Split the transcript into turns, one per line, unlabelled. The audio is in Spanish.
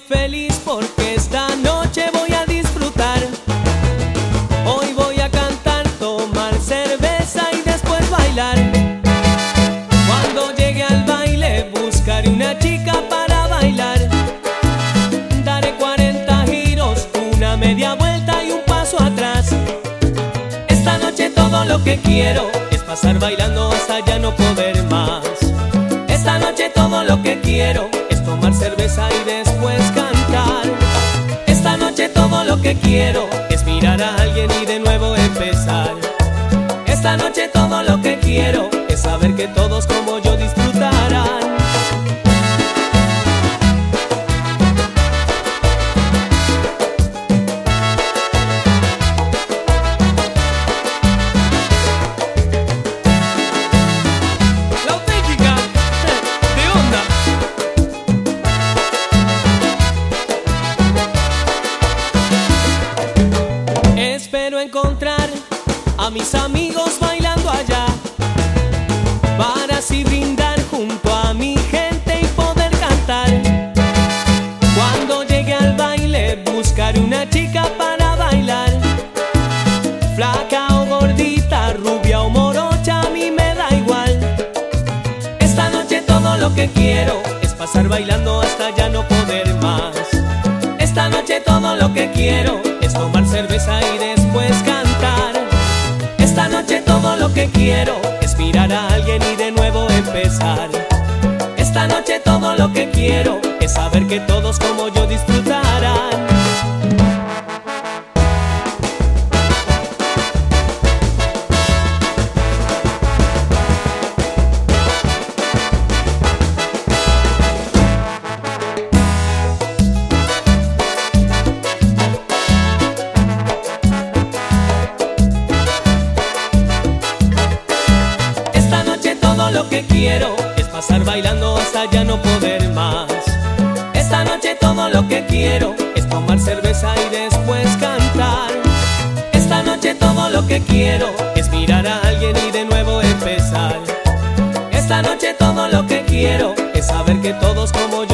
feliz porque esta noche voy a disfrutar. Hoy voy a cantar, tomar cerveza y después bailar. Cuando llegue al baile buscaré una chica para bailar. Daré 40 giros, una media vuelta y un paso atrás. Esta noche todo lo que quiero es pasar bailando hasta ya no poder más. Esta noche todo lo que quiero quiero es mirar a alguien y de nuevo empezar. Esta noche todo lo que quiero es saber que todos como mis amigos bailando allá para así brindar junto a mi gente y poder cantar. Cuando llegue al baile buscaré una chica para bailar. Flaca o gordita, rubia o morocha, a mí me da igual. Esta noche todo lo que quiero es pasar bailando hasta ya no poder más. Esta noche todo lo que quiero es tomar cerveza y después cantar. Que quiero es mirar a alguien y de nuevo empezar. Esta noche todo lo que quiero es saber que todos como yo disfrutarán. Pasar bailando hasta ya no poder más. Esta noche todo lo que quiero es tomar cerveza y después cantar. Esta noche todo lo que quiero es mirar a alguien y de nuevo empezar. Esta noche todo lo que quiero es saber que todos como